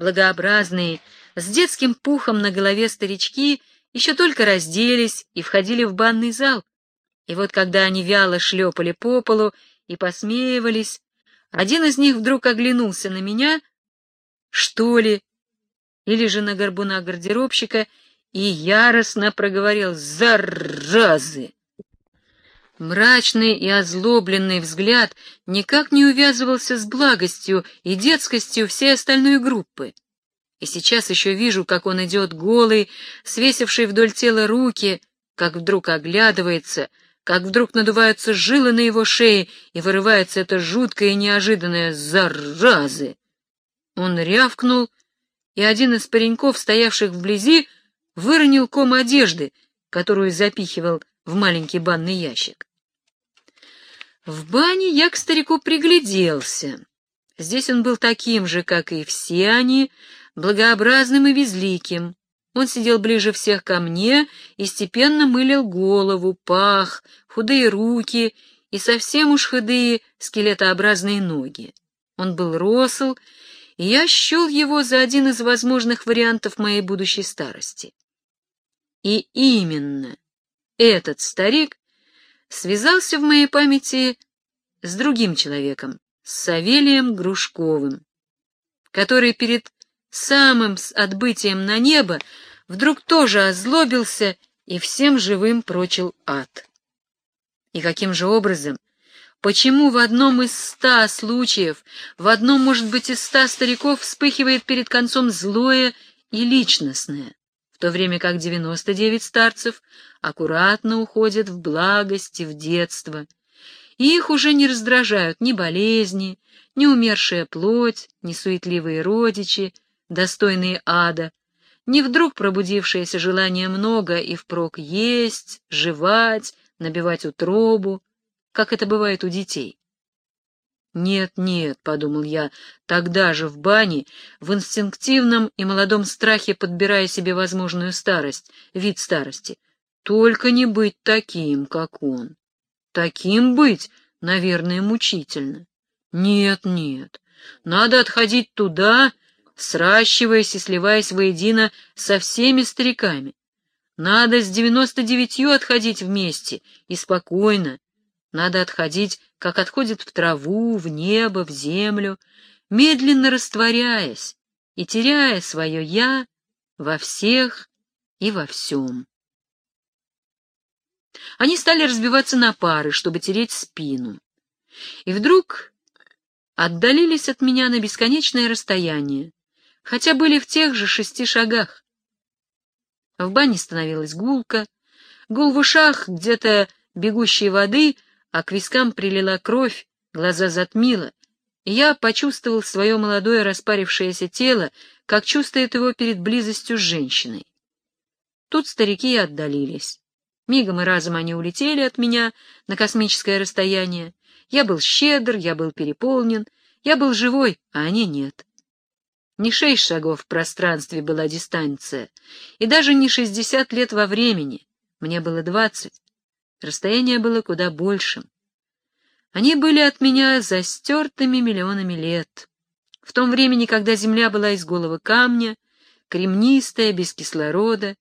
благообразные, с детским пухом на голове старички еще только разделись и входили в банный зал. И вот когда они вяло шлепали по полу и посмеивались, один из них вдруг оглянулся на меня, что ли, или же на горбуна гардеробщика, и яростно проговорил «Заразы!». Мрачный и озлобленный взгляд никак не увязывался с благостью и детскостью всей остальной группы. И сейчас еще вижу, как он идет голый, свесивший вдоль тела руки, как вдруг оглядывается, как вдруг надуваются жилы на его шее и вырывается это жуткое и неожиданное «заразы». Он рявкнул, и один из пареньков, стоявших вблизи, выронил ком одежды, которую запихивал в маленький банный ящик. В бане я к старику пригляделся. Здесь он был таким же, как и все они, благообразным и безликим. Он сидел ближе всех ко мне и степенно мылил голову, пах, худые руки и совсем уж худые скелетообразные ноги. Он был росл, и я счел его за один из возможных вариантов моей будущей старости. И именно этот старик связался в моей памяти с другим человеком, с Савелием Грушковым, который перед самым отбытием на небо вдруг тоже озлобился и всем живым прочил ад. И каким же образом, почему в одном из ста случаев, в одном, может быть, из ста стариков вспыхивает перед концом злое и личностное, то время как девяносто девять старцев аккуратно уходят в благость и в детство, их уже не раздражают ни болезни, ни умершая плоть, ни суетливые родичи, достойные ада, не вдруг пробудившееся желание много и впрок есть, жевать, набивать утробу, как это бывает у детей. «Нет, нет», — подумал я, тогда же в бане, в инстинктивном и молодом страхе подбирая себе возможную старость, вид старости, только не быть таким, как он. Таким быть, наверное, мучительно. Нет, нет, надо отходить туда, сращиваясь и сливаясь воедино со всеми стариками. Надо с девяносто девятью отходить вместе и спокойно. Надо отходить, как отходит в траву, в небо, в землю, медленно растворяясь и теряя свое «я» во всех и во всем. Они стали разбиваться на пары, чтобы тереть спину. И вдруг отдалились от меня на бесконечное расстояние, хотя были в тех же шести шагах. В бане становилась гулка, гул в ушах, где-то бегущей воды, а к вискам прилила кровь, глаза затмило, и я почувствовал свое молодое распарившееся тело, как чувствует его перед близостью с женщиной. Тут старики отдалились. Мигом и разом они улетели от меня на космическое расстояние. Я был щедр, я был переполнен, я был живой, а они нет. Не шесть шагов в пространстве была дистанция, и даже не шестьдесят лет во времени. Мне было двадцать. Расстояние было куда большим. Они были от меня застертыми миллионами лет. В том времени, когда Земля была из голого камня, кремнистая, без кислорода,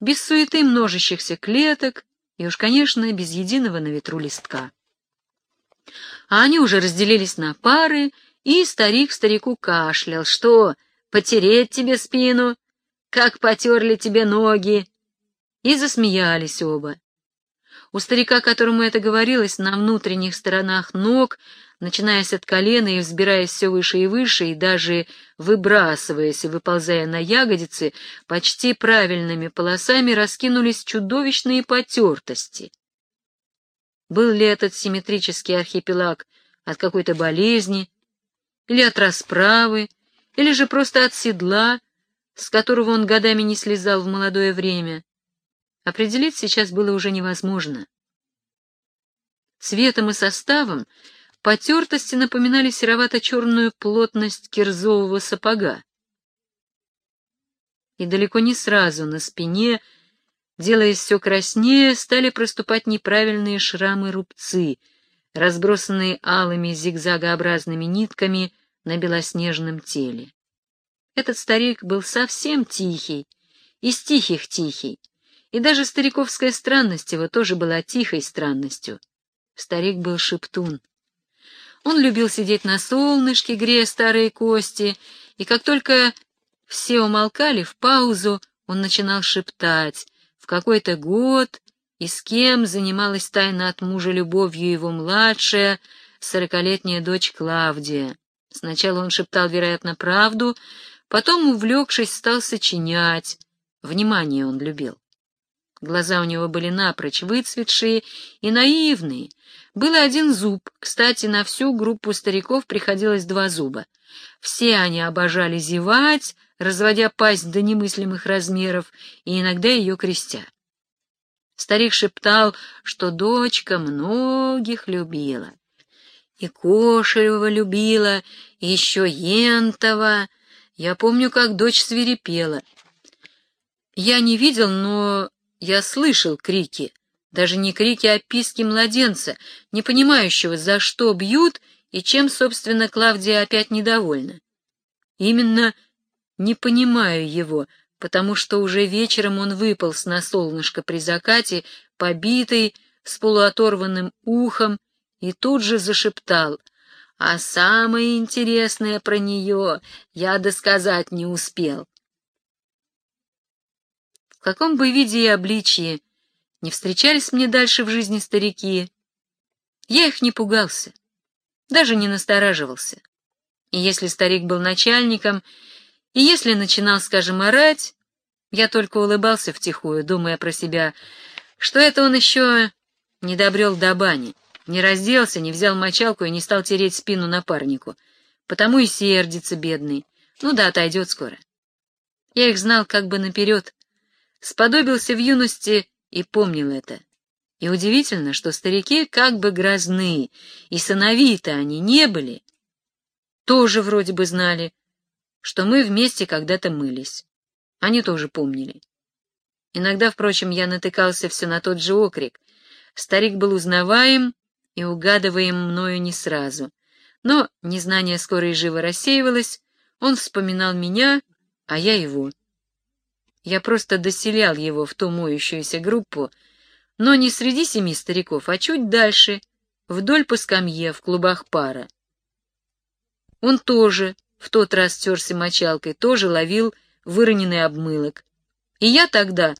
без суеты множащихся клеток и уж, конечно, без единого на ветру листка. А они уже разделились на пары, и старик старику кашлял, что потереть тебе спину, как потерли тебе ноги. И засмеялись оба. У старика, которому это говорилось, на внутренних сторонах ног, начинаясь от колена и взбираясь все выше и выше, и даже выбрасываясь и выползая на ягодицы, почти правильными полосами раскинулись чудовищные потертости. Был ли этот симметрический архипелаг от какой-то болезни, или от расправы, или же просто от седла, с которого он годами не слезал в молодое время. Определить сейчас было уже невозможно. Цветом и составом потертости напоминали серовато-черную плотность кирзового сапога. И далеко не сразу на спине, делаясь все краснее, стали проступать неправильные шрамы-рубцы, разбросанные алыми зигзагообразными нитками — на белоснежном теле. Этот старик был совсем тихий, из тихих тихий, и даже стариковская странность его тоже была тихой странностью. Старик был шептун. Он любил сидеть на солнышке, грея старые кости, и как только все умолкали в паузу, он начинал шептать, в какой-то год и с кем занималась тайно от мужа любовью его младшая, сорокалетняя дочь Клавдия. Сначала он шептал, вероятно, правду, потом, увлекшись, стал сочинять. Внимание он любил. Глаза у него были напрочь выцветшие и наивные. Был один зуб, кстати, на всю группу стариков приходилось два зуба. Все они обожали зевать, разводя пасть до немыслимых размеров и иногда ее крестя. Старик шептал, что дочка многих любила. И Кошелева любила, и еще Ентова. Я помню, как дочь свирепела. Я не видел, но я слышал крики. Даже не крики, а писки младенца, не понимающего, за что бьют и чем, собственно, Клавдия опять недовольна. Именно не понимаю его, потому что уже вечером он выполз на солнышко при закате, побитый, с полуоторванным ухом, и тут же зашептал, а самое интересное про нее я досказать не успел. В каком бы виде и обличье не встречались мне дальше в жизни старики, я их не пугался, даже не настораживался. И если старик был начальником, и если начинал, скажем, орать, я только улыбался втихую, думая про себя, что это он еще не добрел до бани. Не разделся, не взял мочалку и не стал тереть спину напарнику. Потому и сердится, бедный. Ну да, отойдет скоро. Я их знал как бы наперед. Сподобился в юности и помнил это. И удивительно, что старики как бы грозны, и сыновьи-то они не были. Тоже вроде бы знали, что мы вместе когда-то мылись. Они тоже помнили. Иногда, впрочем, я натыкался все на тот же окрик. Старик был узнаваем, и угадываем мною не сразу. Но незнание скоро и живо рассеивалось, он вспоминал меня, а я его. Я просто доселял его в ту моющуюся группу, но не среди семи стариков, а чуть дальше, вдоль по скамье, в клубах пара. Он тоже в тот раз терся мочалкой, тоже ловил выроненный обмылок. И я тогда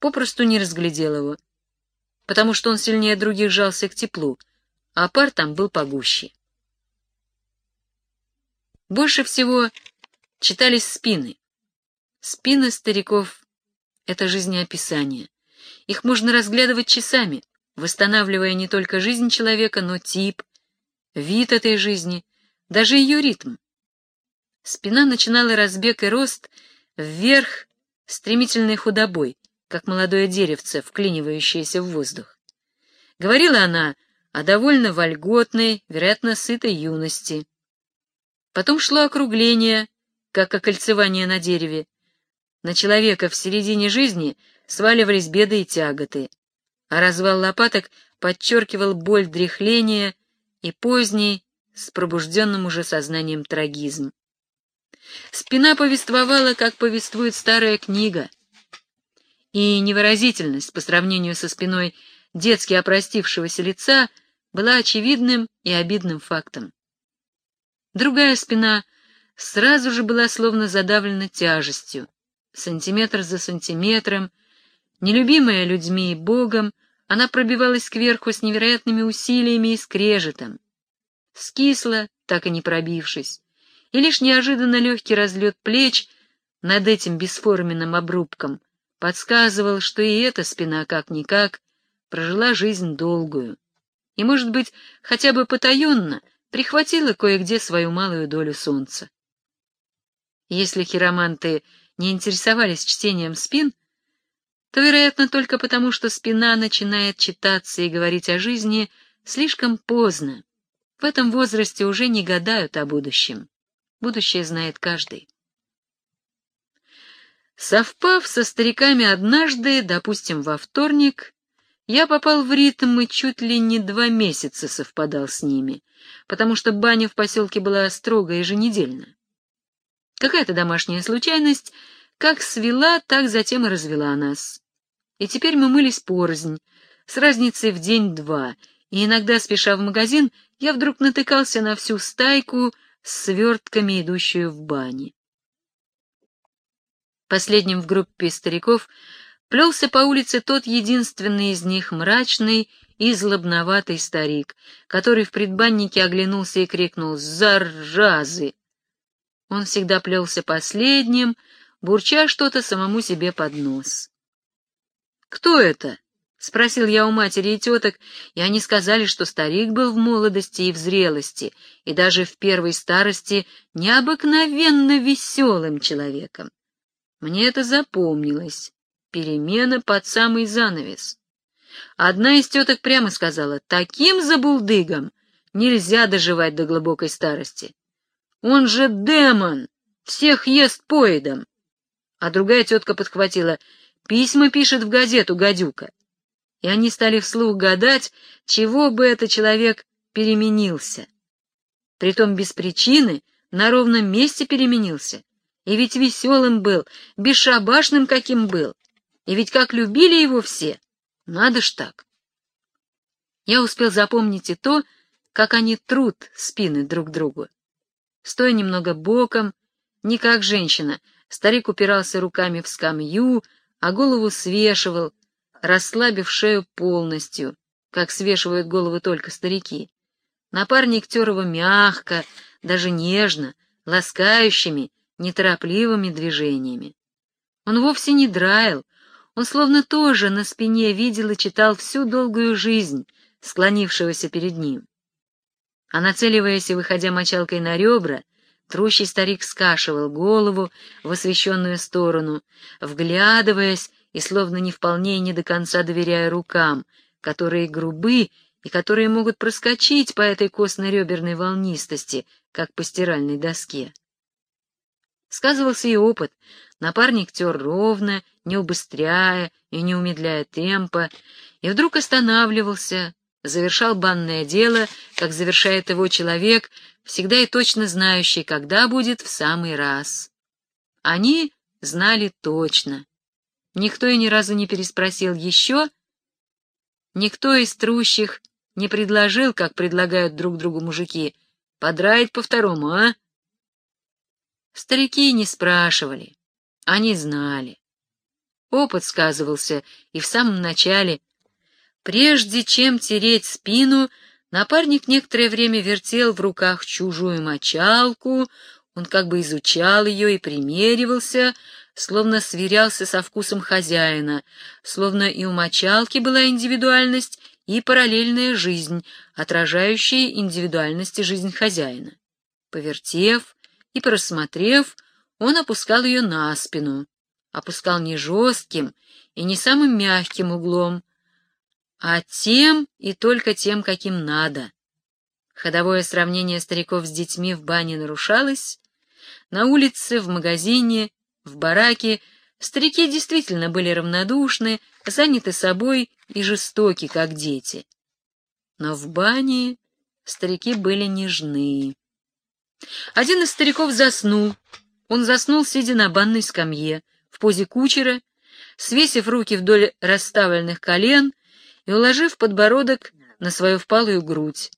попросту не разглядел его, потому что он сильнее других жался к теплу, а пар там был погуще. Больше всего читались спины. Спины стариков — это жизнеописание. Их можно разглядывать часами, восстанавливая не только жизнь человека, но тип, вид этой жизни, даже ее ритм. Спина начинала разбег и рост вверх стремительной худобой, как молодое деревце, вклинивающееся в воздух. Говорила она а довольно вольготной, вероятно, сытой юности. Потом шло округление, как окольцевание на дереве. На человека в середине жизни сваливались беды и тяготы, а развал лопаток подчеркивал боль дряхления и поздний, с пробужденным уже сознанием трагизм. Спина повествовала, как повествует старая книга, и невыразительность по сравнению со спиной детски опростившегося лица была очевидным и обидным фактом. Другая спина сразу же была словно задавлена тяжестью, сантиметр за сантиметром, нелюбимая людьми и Богом, она пробивалась кверху с невероятными усилиями и скрежетом. Скисла, так и не пробившись, и лишь неожиданно легкий разлет плеч над этим бесформенным обрубком подсказывал, что и эта спина как-никак прожила жизнь долгую и, может быть, хотя бы потаенно прихватила кое-где свою малую долю солнца. Если хироманты не интересовались чтением спин, то, вероятно, только потому, что спина начинает читаться и говорить о жизни слишком поздно. В этом возрасте уже не гадают о будущем. Будущее знает каждый. Совпав со стариками однажды, допустим, во вторник, я попал в ритм и чуть ли не два месяца совпадал с ними, потому что баня в поселке была строго еженедельно. Какая-то домашняя случайность как свела, так затем и развела нас. И теперь мы мылись порознь, с разницей в день-два, и иногда, спеша в магазин, я вдруг натыкался на всю стайку с свертками, идущую в бане. Последним в группе стариков плелся по улице тот единственный из них мрачный и злобноватый старик, который в предбаннике оглянулся и крикнул «Заразы!». Он всегда плелся последним, бурча что-то самому себе под нос. «Кто это?» — спросил я у матери и теток, и они сказали, что старик был в молодости и в зрелости, и даже в первой старости необыкновенно веселым человеком. Мне это запомнилось. Перемена под самый занавес. Одна из теток прямо сказала, таким забулдыгом нельзя доживать до глубокой старости. Он же демон, всех ест поедом. А другая тетка подхватила, письма пишет в газету гадюка. И они стали вслух гадать, чего бы этот человек переменился. Притом без причины на ровном месте переменился. И ведь веселым был, бесшабашным каким был. И ведь как любили его все. Надо ж так. Я успел запомнить и то, как они трут спины друг другу. Стоя немного боком, не как женщина, старик упирался руками в скамью, а голову свешивал, расслабив шею полностью, как свешивают головы только старики. Напарник тер его мягко, даже нежно, ласкающими, неторопливыми движениями. Он вовсе не драил, он словно тоже на спине видел и читал всю долгую жизнь склонившегося перед ним. А нацеливаясь и выходя мочалкой на ребра, трущий старик скашивал голову в освещенную сторону, вглядываясь и словно не вполне и не до конца доверяя рукам, которые грубы и которые могут проскочить по этой костно-реберной волнистости, как по стиральной доске. Сказывался и опыт. Напарник тер ровно, не убыстряя и не умедляя темпа, и вдруг останавливался, завершал банное дело, как завершает его человек, всегда и точно знающий, когда будет в самый раз. Они знали точно. Никто и ни разу не переспросил еще. Никто из трущих не предложил, как предлагают друг другу мужики, подраить по второму, а? Старики не спрашивали, они знали. Опыт сказывался и в самом начале. Прежде чем тереть спину, напарник некоторое время вертел в руках чужую мочалку, он как бы изучал ее и примеривался, словно сверялся со вкусом хозяина, словно и у мочалки была индивидуальность и параллельная жизнь, отражающая индивидуальность и жизнь хозяина. Повертев, и, просмотрев, он опускал ее на спину, опускал не жестким и не самым мягким углом, а тем и только тем, каким надо. Ходовое сравнение стариков с детьми в бане нарушалось. На улице, в магазине, в бараке старики действительно были равнодушны, заняты собой и жестоки, как дети. Но в бане старики были нежны. Один из стариков заснул. Он заснул, сидя на банной скамье, в позе кучера, свесив руки вдоль расставленных колен и уложив подбородок на свою впалую грудь.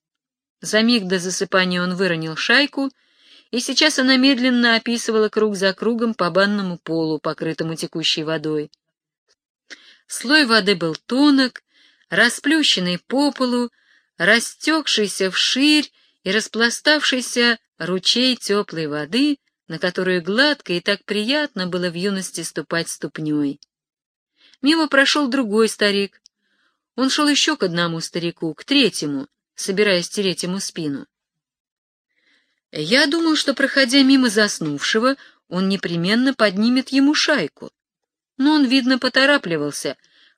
За миг до засыпания он выронил шайку, и сейчас она медленно описывала круг за кругом по банному полу, покрытому текущей водой. Слой воды был тонок, расплющенный по полу, растекшийся вширь и распластавшийся ручей теплой воды, на которую гладко и так приятно было в юности ступать ступней. Мимо прошел другой старик. Он шел еще к одному старику, к третьему, собираясь тереть ему спину. Я думал, что, проходя мимо заснувшего, он непременно поднимет ему шайку. Но он, видно, поторапливался,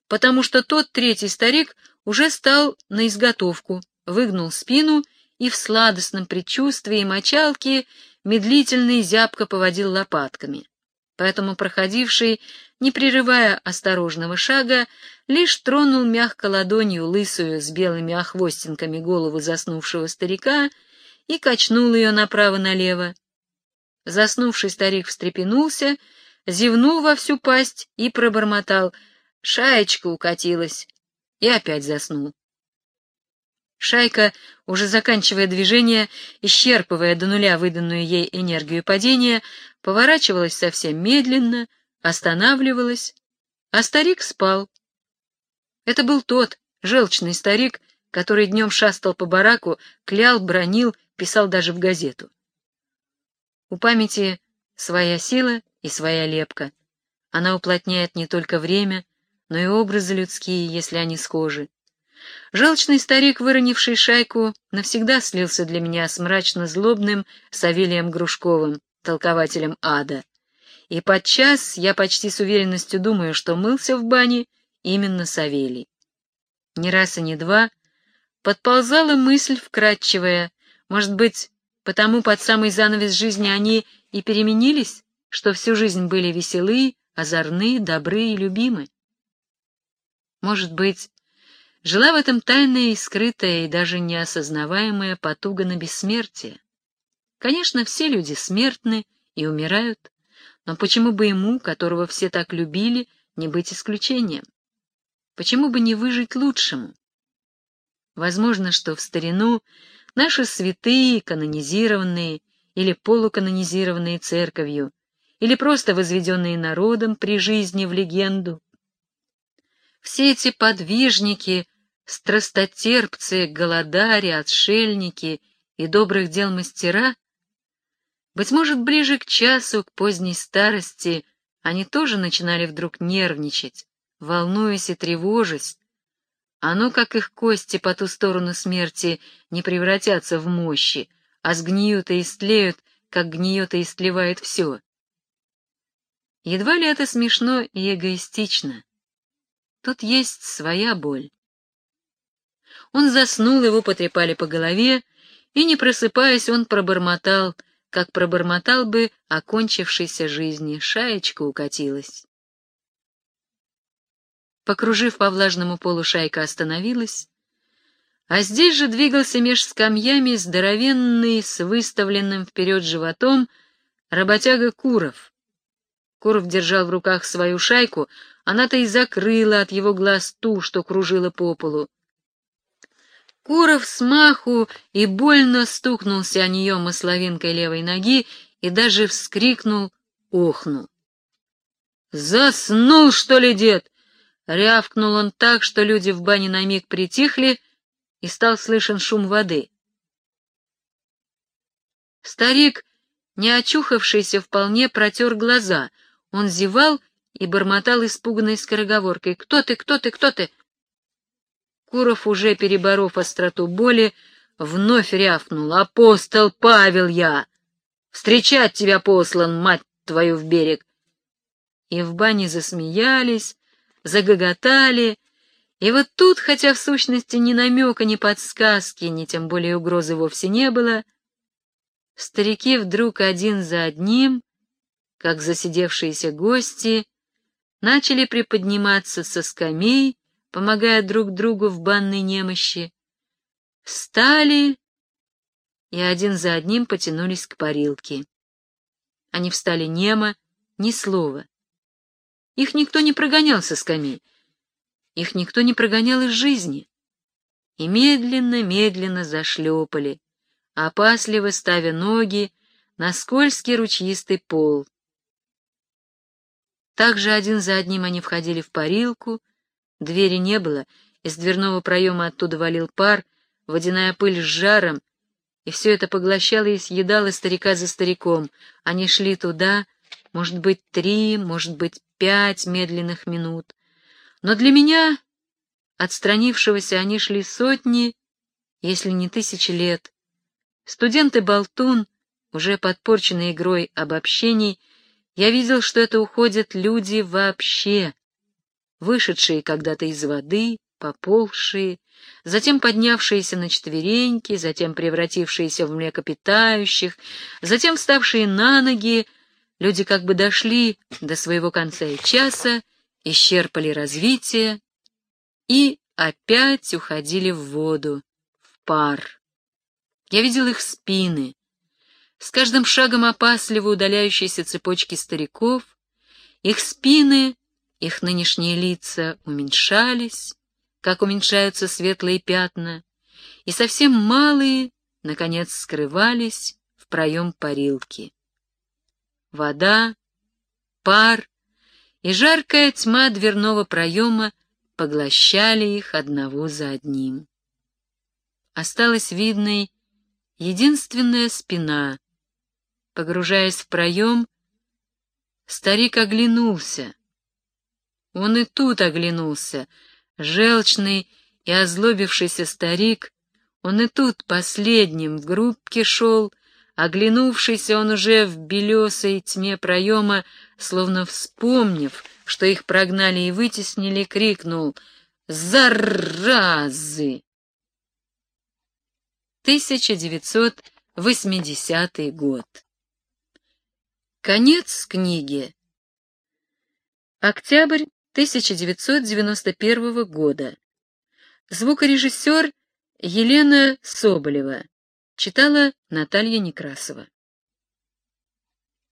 потому что тот третий старик уже стал на изготовку, выгнул спину и в сладостном предчувствии мочалки медлительно и зябко поводил лопатками. Поэтому проходивший, не прерывая осторожного шага, лишь тронул мягко ладонью лысую с белыми охвостинками голову заснувшего старика и качнул ее направо-налево. Заснувший старик встрепенулся, зевнул во всю пасть и пробормотал. Шаечка укатилась. И опять заснул. Шайка, уже заканчивая движение, исчерпывая до нуля выданную ей энергию падения, поворачивалась совсем медленно, останавливалась, а старик спал. Это был тот, желчный старик, который днем шастал по бараку, клял, бронил, писал даже в газету. У памяти своя сила и своя лепка. Она уплотняет не только время, но и образы людские, если они схожи. Желчный старик, выронивший шайку, навсегда слился для меня с мрачно-злобным Савелием Грушковым, толкователем ада. И подчас я почти с уверенностью думаю, что мылся в бане именно Савелий. Ни раз и ни два подползала мысль вкрадчивая, может быть, потому под самый занавес жизни они и переменились, что всю жизнь были веселы, озорны, добры и любимы. Может быть, жила в этом тайная и скрытая, и даже неосознаваемая потуга на бессмертие. Конечно, все люди смертны и умирают, но почему бы ему, которого все так любили, не быть исключением? Почему бы не выжить лучшему? Возможно, что в старину наши святые, канонизированные или полуканонизированные церковью, или просто возведенные народом при жизни в легенду, все эти подвижники, страстотерпцы, голодари, отшельники и добрых дел мастера, быть может, ближе к часу, к поздней старости, они тоже начинали вдруг нервничать, волнуясь и тревожась. А ну, как их кости по ту сторону смерти не превратятся в мощи, а сгниют и истлеют, как гниет и истлевает все. Едва ли это смешно и эгоистично. Тут есть своя боль. Он заснул, его потрепали по голове, и, не просыпаясь, он пробормотал, как пробормотал бы окончившейся жизни, шаечка укатилась. Покружив по влажному полу, шайка остановилась, а здесь же двигался меж скамьями здоровенный, с выставленным вперед животом, работяга Куров. Куров держал в руках свою шайку, она-то и закрыла от его глаз ту, что кружила по полу. Куров смаху и больно стукнулся о нее масловинкой левой ноги и даже вскрикнул, охнул. «Заснул, что ли, дед?» Рявкнул он так, что люди в бане на миг притихли, и стал слышен шум воды. Старик, не очухавшийся вполне, протер глаза. Он зевал и бормотал испуганной скороговоркой. «Кто ты? Кто ты? Кто ты?» Куров, уже переборов остроту боли, вновь рявкнул. «Апостол Павел я! Встречать тебя послан, мать твою, в берег!» И в бане засмеялись, загоготали, и вот тут, хотя в сущности ни намека, ни подсказки, ни тем более угрозы вовсе не было, старики вдруг один за одним, как засидевшиеся гости, начали приподниматься со скамей, помогая друг другу в банной немощи, встали и один за одним потянулись к парилке. Они встали немо, ни слова. Их никто не прогонял со скамей, их никто не прогонял из жизни. И медленно-медленно зашлепали, опасливо ставя ноги на скользкий ручьистый пол. Также один за одним они входили в парилку, двери не было, из дверного проема оттуда валил пар, водяная пыль с жаром, и все это поглощало и съедало старика за стариком. Они шли туда, может быть, три, может быть, пять медленных минут. Но для меня, отстранившегося, они шли сотни, если не тысячи лет. Студенты-болтун, уже подпорченный игрой обобщений, я видел, что это уходят люди вообще, вышедшие когда-то из воды, поползшие, затем поднявшиеся на четвереньки, затем превратившиеся в млекопитающих, затем вставшие на ноги, люди как бы дошли до своего конца и часа, исчерпали развитие и опять уходили в воду, в пар. Я видел их спины, с каждым шагом опасливо удаляющейся цепочки стариков, их спины, их нынешние лица уменьшались, как уменьшаются светлые пятна, и совсем малые, наконец, скрывались в проем парилки. Вода, пар и жаркая тьма дверного проема поглощали их одного за одним. Осталась видной единственная спина. Погружаясь в проем, старик оглянулся. Он и тут оглянулся, желчный и озлобившийся старик, он и тут последним в группке шел, оглянувшийся он уже в белесой тьме проема, словно вспомнив, что их прогнали и вытеснили, крикнул «Заразы!» 1980 год. Конец книги. Октябрь 1991 года. Звукорежиссер Елена Соболева. Читала Наталья Некрасова.